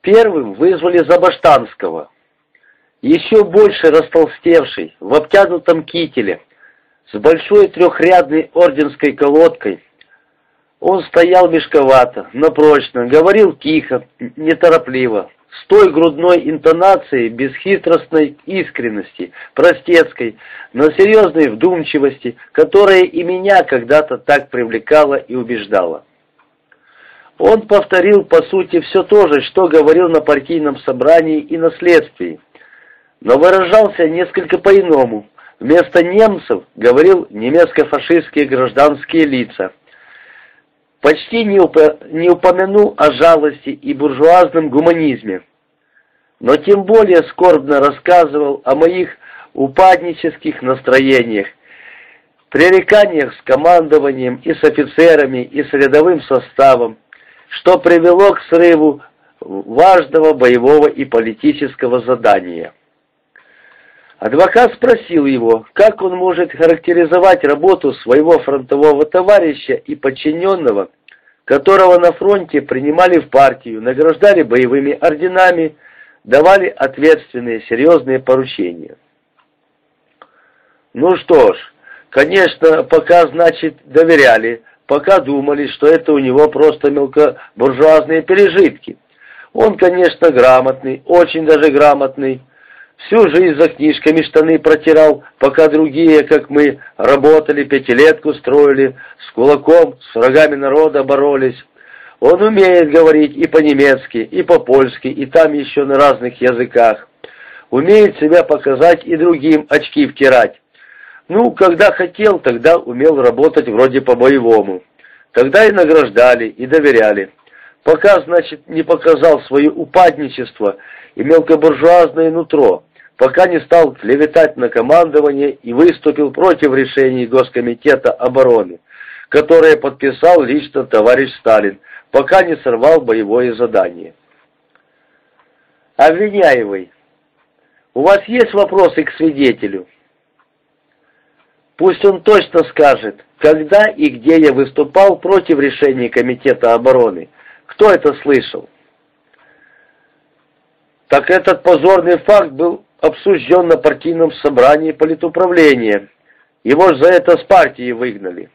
Первым вызвали Забаштанского, еще больше растолстевший, в обтянутом кителе, с большой трехрядной орденской колодкой. Он стоял мешковато, но прочно, говорил тихо, неторопливо, с той грудной интонацией бесхитростной искренности, простецкой, но серьезной вдумчивости, которая и меня когда-то так привлекала и убеждала. Он повторил, по сути, все то же, что говорил на партийном собрании и на следствии, но выражался несколько по-иному. Вместо немцев говорил немецко-фашистские гражданские лица. Почти не, уп не упомянул о жалости и буржуазном гуманизме, но тем более скорбно рассказывал о моих упаднических настроениях, пререканиях с командованием и с офицерами, и с рядовым составом, что привело к срыву важного боевого и политического задания. Адвокат спросил его, как он может характеризовать работу своего фронтового товарища и подчиненного, которого на фронте принимали в партию, награждали боевыми орденами, давали ответственные серьезные поручения. Ну что ж, конечно, пока, значит, доверяли, пока думали, что это у него просто мелкобуржуазные пережитки. Он, конечно, грамотный, очень даже грамотный. Всю жизнь за книжками штаны протирал, пока другие, как мы, работали, пятилетку строили, с кулаком, с врагами народа боролись. Он умеет говорить и по-немецки, и по-польски, и там еще на разных языках. Умеет себя показать и другим очки втирать. Ну, когда хотел, тогда умел работать вроде по-боевому. Тогда и награждали, и доверяли. Пока, значит, не показал свое упадничество и мелкобуржуазное нутро, пока не стал клеветать на командование и выступил против решений Госкомитета обороны, которое подписал лично товарищ Сталин, пока не сорвал боевое задание. Обвиняемый, у вас есть вопросы к свидетелю? Пусть он точно скажет, когда и где я выступал против решения Комитета обороны. Кто это слышал? Так этот позорный факт был обсужден на партийном собрании политуправления. Его же за это с партии выгнали.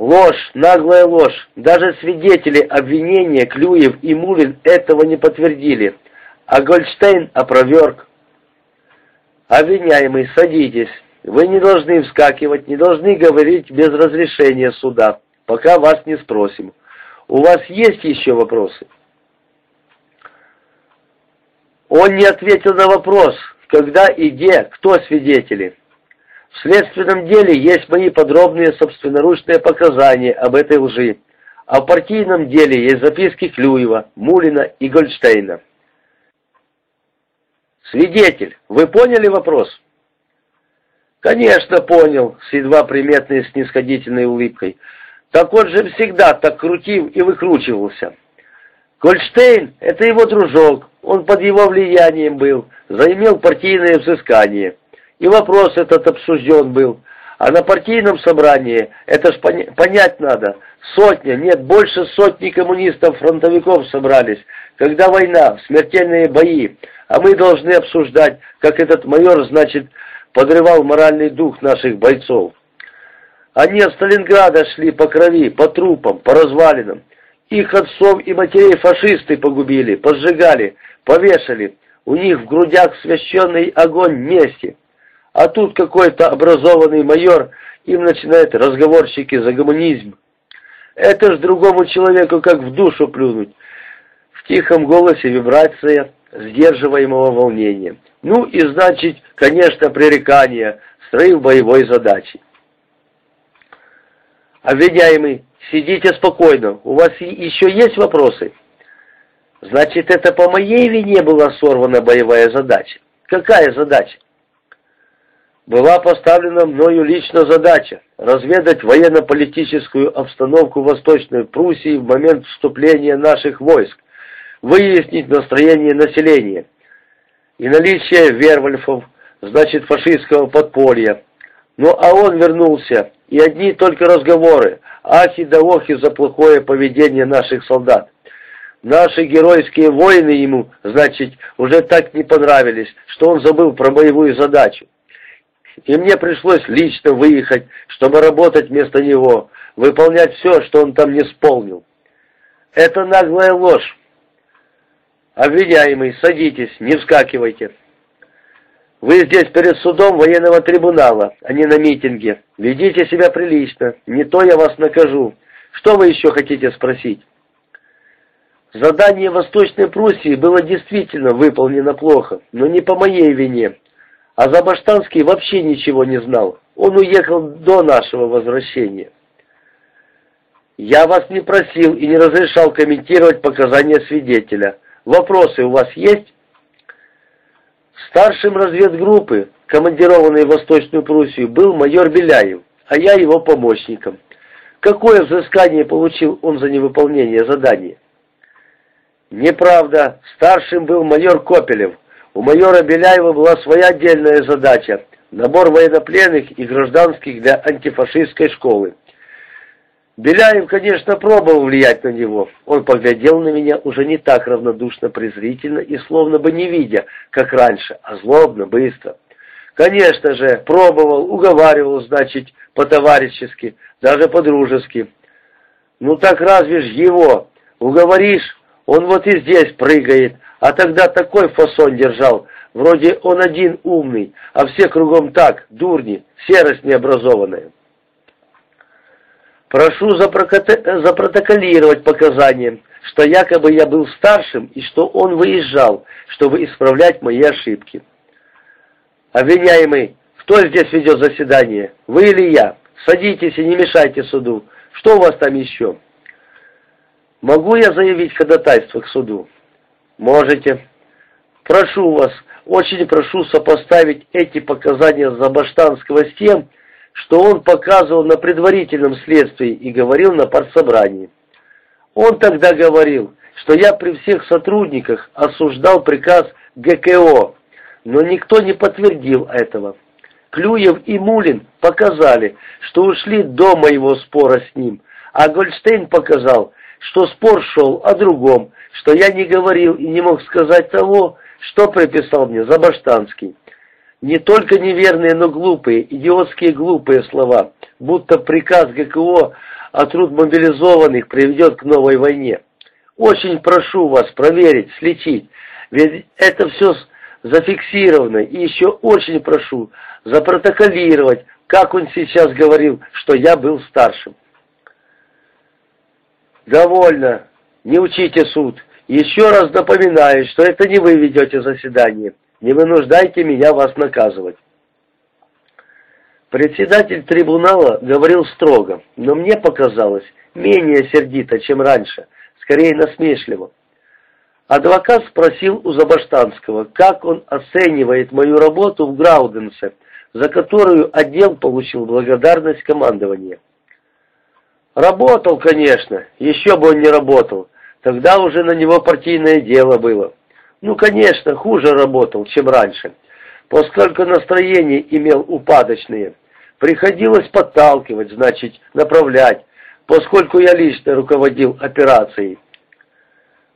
Ложь, наглая ложь. Даже свидетели обвинения Клюев и Мулин этого не подтвердили. А Гольдштейн опроверг. Обвиняемый, садитесь. Вы не должны вскакивать, не должны говорить без разрешения суда, пока вас не спросим. У вас есть еще вопросы? Он не ответил на вопрос, когда и где, кто свидетели. В следственном деле есть мои подробные собственноручные показания об этой лжи, а в партийном деле есть записки Клюева, Мулина и Гольдштейна. Свидетель, вы поняли вопрос? «Конечно, понял», — с едва приметной снисходительной улыбкой. «Так он же всегда так крутил и выкручивался». Гольштейн — это его дружок, он под его влиянием был, заимел партийное взыскание. И вопрос этот обсужден был. А на партийном собрании, это ж поня понять надо, сотня, нет, больше сотни коммунистов-фронтовиков собрались, когда война, смертельные бои, а мы должны обсуждать, как этот майор, значит, подрывал моральный дух наших бойцов. Они от Сталинграда шли по крови, по трупам, по развалинам. Их отцов и матерей фашисты погубили, поджигали, повешали. У них в грудях священный огонь мести. А тут какой-то образованный майор, им начинают разговорщики за гуманизм. Это ж другому человеку как в душу плюнуть. В тихом голосе вибрация сдерживаемого волнения. Ну и значит, конечно, пререкание, срыв боевой задачи. Обвиняемый, сидите спокойно, у вас еще есть вопросы? Значит, это по моей вине была сорвана боевая задача. Какая задача? Была поставлена мною лично задача разведать военно-политическую обстановку Восточной Пруссии в момент вступления наших войск, выяснить настроение населения, и наличие вервольфов, значит фашистского подполья. Ну а он вернулся, и одни только разговоры, ахи да охи за плохое поведение наших солдат. Наши геройские воины ему, значит, уже так не понравились, что он забыл про боевую задачу. И мне пришлось лично выехать, чтобы работать вместо него, выполнять все, что он там не исполнил. Это наглая ложь. Обвиняемый, садитесь, не вскакивайте. Вы здесь перед судом военного трибунала, а не на митинге. Ведите себя прилично, не то я вас накажу. Что вы еще хотите спросить? Задание Восточной Пруссии было действительно выполнено плохо, но не по моей вине. А Забаштанский вообще ничего не знал. Он уехал до нашего возвращения. Я вас не просил и не разрешал комментировать показания свидетеля. Вопросы у вас есть? Старшим разведгруппы, командированной в Восточную Пруссию, был майор Беляев, а я его помощником. Какое взыскание получил он за невыполнение задания? Неправда. Старшим был майор Копелев. У майора Беляева была своя отдельная задача – набор военнопленных и гражданских для антифашистской школы. Беляев, конечно, пробовал влиять на него. Он поглядел на меня уже не так равнодушно, презрительно и словно бы не видя, как раньше, а злобно, быстро. Конечно же, пробовал, уговаривал, значит, по-товарищески, даже по-дружески. Ну так разве ж его уговоришь, он вот и здесь прыгает, а тогда такой фасон держал, вроде он один умный, а все кругом так, дурни, серость необразованная. Прошу запротоколировать показания, что якобы я был старшим и что он выезжал, чтобы исправлять мои ошибки. Обвиняемый, кто здесь ведет заседание, вы или я? Садитесь и не мешайте суду. Что у вас там еще? Могу я заявить ходатайство к суду? Можете. Прошу вас, очень прошу сопоставить эти показания Забаштанского с тем, что он показывал на предварительном следствии и говорил на партсобрании. Он тогда говорил, что я при всех сотрудниках осуждал приказ ГКО, но никто не подтвердил этого. Клюев и Мулин показали, что ушли до моего спора с ним, а Гольштейн показал, что спор шел о другом, что я не говорил и не мог сказать того, что приписал мне Забаштанский. Не только неверные, но глупые, идиотские глупые слова, будто приказ ГКО о труд мобилизованных приведет к новой войне. Очень прошу вас проверить, слечить, ведь это все зафиксировано, и еще очень прошу запротоколировать, как он сейчас говорил, что я был старшим. «Довольно. Не учите суд. Еще раз напоминаю, что это не вы ведете заседание. Не вынуждайте меня вас наказывать». Председатель трибунала говорил строго, но мне показалось менее сердито, чем раньше, скорее насмешливо. Адвокат спросил у Забаштанского, как он оценивает мою работу в Грауденсе, за которую отдел получил благодарность командования. Работал, конечно, еще бы он не работал. Тогда уже на него партийное дело было. Ну, конечно, хуже работал, чем раньше, поскольку настроение имел упадочные. Приходилось подталкивать, значит, направлять, поскольку я лично руководил операцией.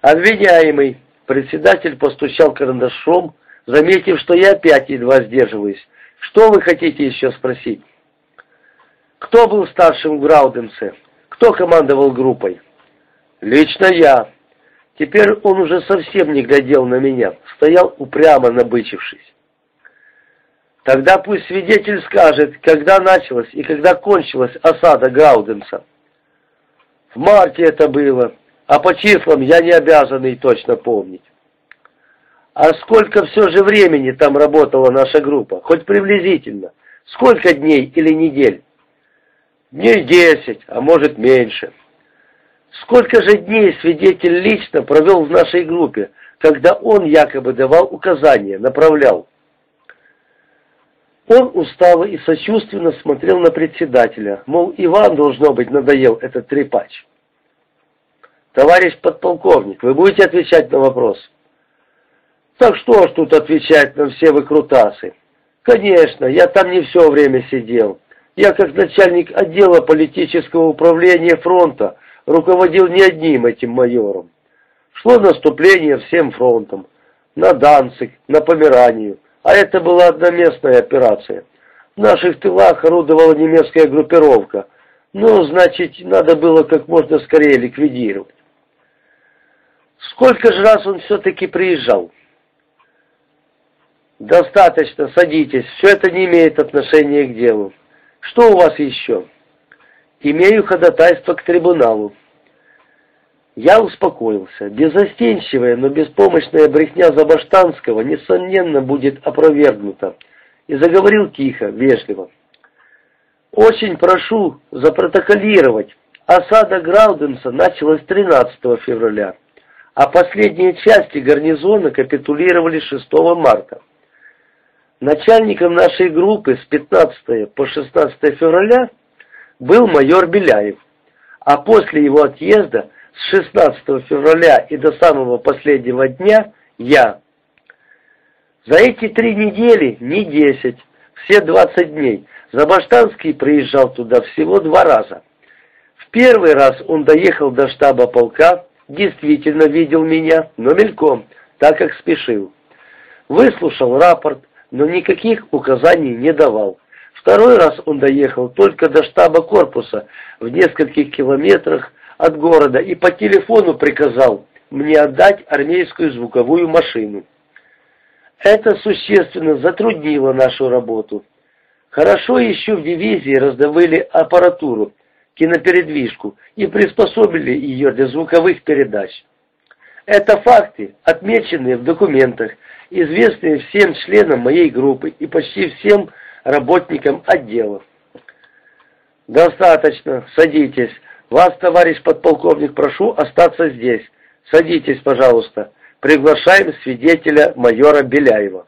Обвиняемый, председатель постучал карандашом, заметив, что я опять едва сдерживаюсь. Что вы хотите еще спросить? Кто был старшим в Грауденсе? Кто командовал группой? Лично я. Теперь он уже совсем не глядел на меня, стоял упрямо набычившись. Тогда пусть свидетель скажет, когда началась и когда кончилась осада Гауденса. В марте это было, а по числам я не обязан и точно помнить. А сколько все же времени там работала наша группа, хоть приблизительно? Сколько дней или недель? Дней десять, а может меньше. Сколько же дней свидетель лично провел в нашей группе, когда он якобы давал указания, направлял? Он устало и сочувственно смотрел на председателя, мол, Иван, должно быть, надоел этот трепач. «Товарищ подполковник, вы будете отвечать на вопрос?» «Так что ж тут отвечать на все выкрутасы?» «Конечно, я там не все время сидел. Я, как начальник отдела политического управления фронта, руководил не одним этим майором. Шло наступление всем фронтом. На Данцик, на Померанию. А это была одноместная операция. В наших тылах орудовала немецкая группировка. Ну, значит, надо было как можно скорее ликвидировать. Сколько же раз он все-таки приезжал? Достаточно, садитесь. Все это не имеет отношения к делу. Что у вас еще? Имею ходатайство к трибуналу. Я успокоился. Безостенчивая, но беспомощная брехня Забаштанского, несомненно, будет опровергнута. И заговорил тихо, вежливо. Очень прошу запротоколировать. Осада Грауденса началась 13 февраля, а последние части гарнизона капитулировали 6 марта. Начальником нашей группы с 15 по 16 февраля был майор Беляев, а после его отъезда с 16 февраля и до самого последнего дня я. За эти три недели, не 10, все 20 дней, Забаштанский приезжал туда всего два раза. В первый раз он доехал до штаба полка, действительно видел меня, но мельком, так как спешил. Выслушал рапорт, но никаких указаний не давал. Второй раз он доехал только до штаба корпуса в нескольких километрах от города и по телефону приказал мне отдать армейскую звуковую машину. Это существенно затруднило нашу работу. Хорошо еще в дивизии раздобыли аппаратуру, кинопередвижку и приспособили ее для звуковых передач. Это факты, отмеченные в документах, известные всем членам моей группы и почти всем работникам отделов. «Достаточно, садитесь. Вас, товарищ подполковник, прошу остаться здесь. Садитесь, пожалуйста. Приглашаем свидетеля майора Беляева».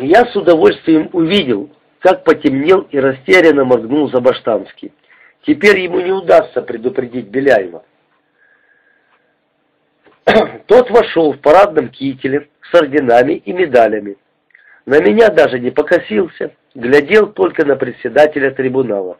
Я с удовольствием увидел, как потемнел и растерянно моргнул Забаштанский. Теперь ему не удастся предупредить Беляева. Тот вошел в парадном кителе с орденами и медалями. На меня даже не покосился, глядел только на председателя трибунала.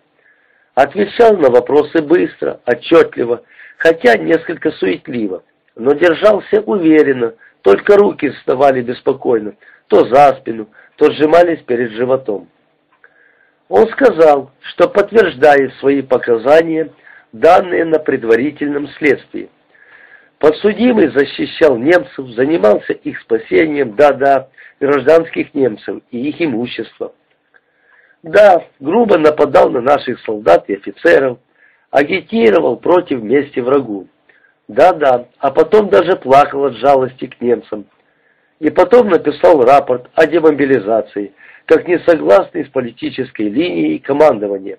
Отвечал на вопросы быстро, отчетливо, хотя несколько суетливо, но держался уверенно, только руки вставали беспокойно, то за спину, то сжимались перед животом. Он сказал, что подтверждает свои показания, данные на предварительном следствии. Подсудимый защищал немцев, занимался их спасением, да-да, гражданских немцев и их имущества. Да, грубо нападал на наших солдат и офицеров, агитировал против мести врагу. Да-да, а потом даже плакал от жалости к немцам. И потом написал рапорт о демобилизации, как несогласный с политической линией командования.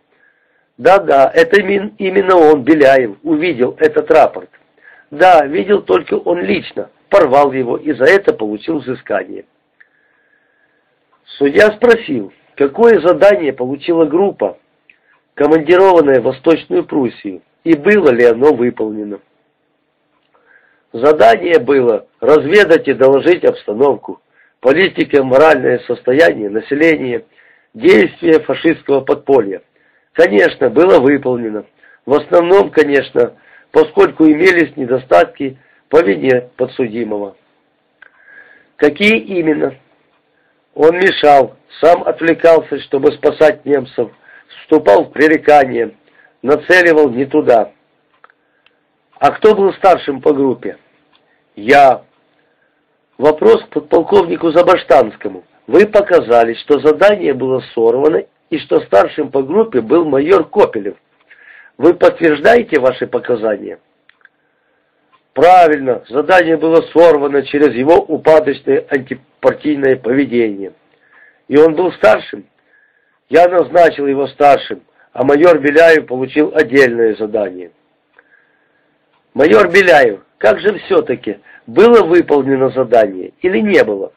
Да-да, это именно он, Беляев, увидел этот рапорт. Да, видел только он лично, порвал его и за это получил взыскание. Судья спросил, какое задание получила группа, командированная в Восточную Пруссию, и было ли оно выполнено. Задание было разведать и доложить обстановку, политика, моральное состояние населения, действия фашистского подполья. Конечно, было выполнено. В основном, конечно, поскольку имелись недостатки по вине подсудимого. Какие именно? Он мешал, сам отвлекался, чтобы спасать немцев, вступал в пререкание, нацеливал не туда. А кто был старшим по группе? Я. Вопрос к подполковнику Забаштанскому. Вы показали, что задание было сорвано и что старшим по группе был майор Копелев. Вы подтверждаете ваши показания? Правильно, задание было сорвано через его упадочное антипартийное поведение. И он был старшим? Я назначил его старшим, а майор Беляев получил отдельное задание. Майор Беляев, как же все-таки, было выполнено задание или не было?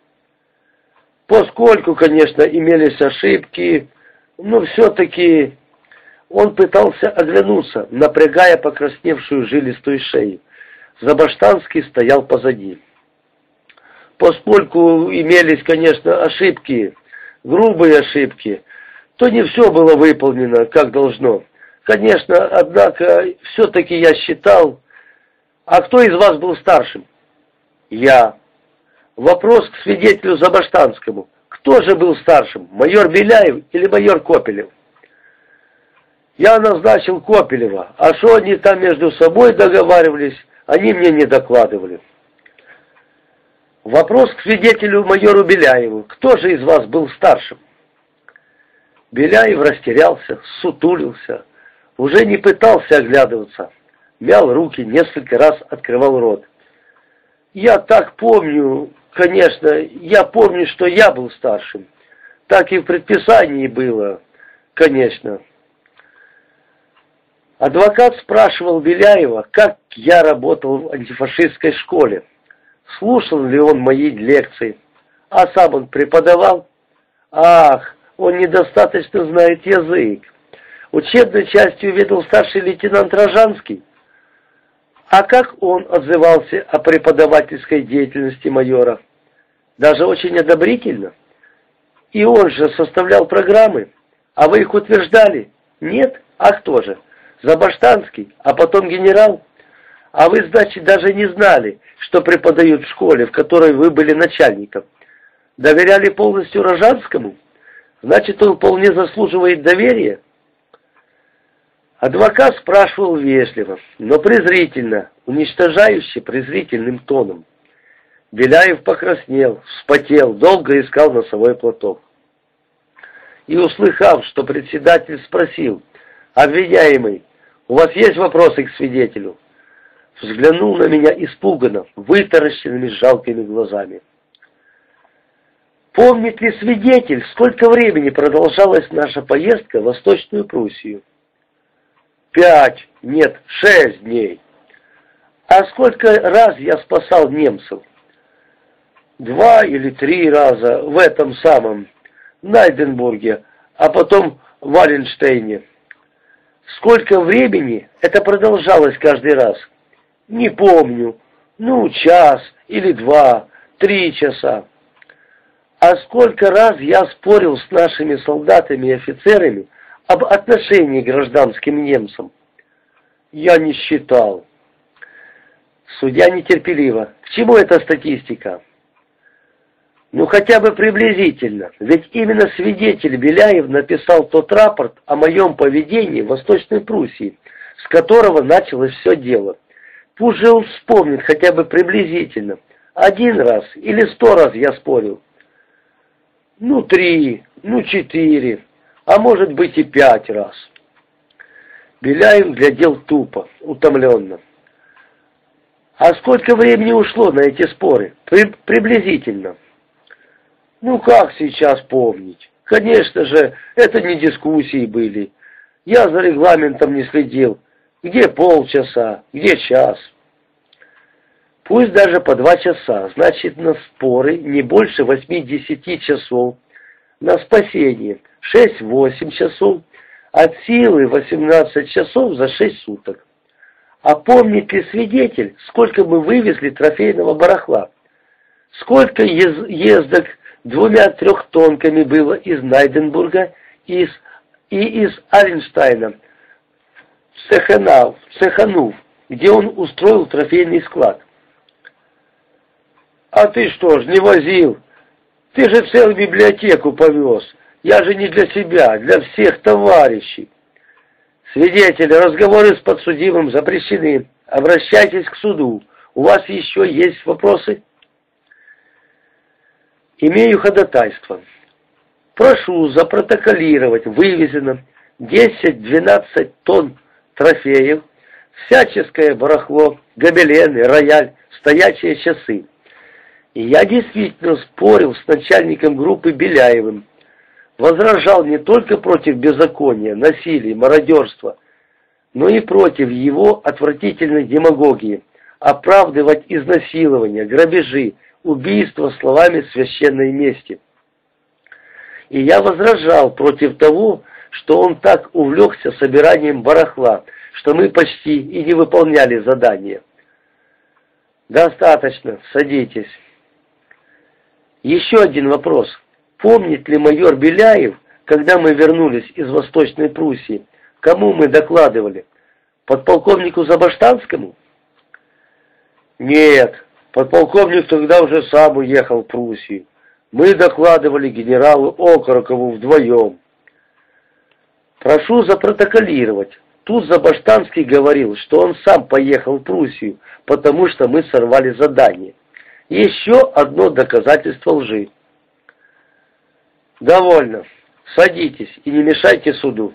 Поскольку, конечно, имелись ошибки, но все-таки он пытался оглянуться, напрягая покрасневшую жилистую шею. Забаштанский стоял позади. Поскольку имелись, конечно, ошибки, грубые ошибки, то не все было выполнено, как должно. Конечно, однако, все-таки я считал, А кто из вас был старшим? Я. Вопрос к свидетелю Забаштанскому. Кто же был старшим, майор Беляев или майор Копелев? Я назначил Копелева, а что они там между собой договаривались, они мне не докладывали. Вопрос к свидетелю майору Беляеву. Кто же из вас был старшим? Беляев растерялся, сутулился, уже не пытался оглядываться, мял руки, несколько раз открывал рот. Я так помню, конечно, я помню, что я был старшим. Так и в предписании было, конечно. Адвокат спрашивал Беляева, как я работал в антифашистской школе. Слушал ли он мои лекции? А сам он преподавал? Ах, он недостаточно знает язык. Учебной частью ведал старший лейтенант Рожанский. А как он отзывался о преподавательской деятельности майора? Даже очень одобрительно. И он же составлял программы. А вы их утверждали? Нет? А кто же? Забаштанский, а потом генерал? А вы, значит, даже не знали, что преподают в школе, в которой вы были начальником. Доверяли полностью Рожанскому? Значит, он вполне заслуживает доверия? Адвокат спрашивал вежливо, но презрительно, уничтожающе презрительным тоном. Беляев покраснел, вспотел, долго искал носовой платок. И, услыхав, что председатель спросил, «Обвиняемый, у вас есть вопросы к свидетелю?» Взглянул на меня испуганно, вытаращенными жалкими глазами. Помнит ли свидетель, сколько времени продолжалась наша поездка в Восточную Пруссию? Пять, нет, шесть дней. А сколько раз я спасал немцев? Два или три раза в этом самом Найденбурге, а потом в Валенштейне. Сколько времени это продолжалось каждый раз? Не помню. Ну, час или два, три часа. А сколько раз я спорил с нашими солдатами и офицерами об отношении к гражданским немцам? Я не считал. Судья нетерпеливо. К чему эта статистика? Ну хотя бы приблизительно, ведь именно свидетель Беляев написал тот рапорт о моем поведении в Восточной Пруссии, с которого началось все дело. Пусть же он вспомнит хотя бы приблизительно. Один раз или сто раз я спорил. Ну, три, ну, четыре, а может быть и пять раз. Беляев глядел тупо, утомленно. А сколько времени ушло на эти споры? При, приблизительно. Ну, как сейчас помнить? Конечно же, это не дискуссии были. Я за регламентом не следил. Где полчаса, где час. Пусть даже по два часа, значит на споры не больше восьми-десяти часов, на спасение шесть-восемь часов, от силы восемнадцать часов за шесть суток. А помнит ли свидетель, сколько мы вывезли трофейного барахла? Сколько ездок двумя трехтонками было из Найденбурга и из, и из Аренштайна в Цеханав, Цеханув, где он устроил трофейный склад. А ты что ж, не возил? Ты же целую библиотеку повез. Я же не для себя, для всех товарищей. Свидетели, разговоры с подсудимым запрещены. Обращайтесь к суду. У вас еще есть вопросы? Имею ходатайство. Прошу запротоколировать вывезено 10-12 тонн трофеев, всяческое барахло, гобелены, рояль, стоячие часы. И я действительно спорил с начальником группы Беляевым. Возражал не только против беззакония, насилия, мародерства, но и против его отвратительной демагогии, оправдывать изнасилования, грабежи, убийства словами священной мести. И я возражал против того, что он так увлекся собиранием барахла, что мы почти и не выполняли задание. «Достаточно, садитесь». Еще один вопрос. Помнит ли майор Беляев, когда мы вернулись из Восточной Пруссии, кому мы докладывали? Подполковнику Забаштанскому? Нет, подполковник тогда уже сам уехал в Пруссию. Мы докладывали генералу Окорокову вдвоем. Прошу запротоколировать. Тут Забаштанский говорил, что он сам поехал в Пруссию, потому что мы сорвали задание. Еще одно доказательство лжи. Довольно. Садитесь и не мешайте суду.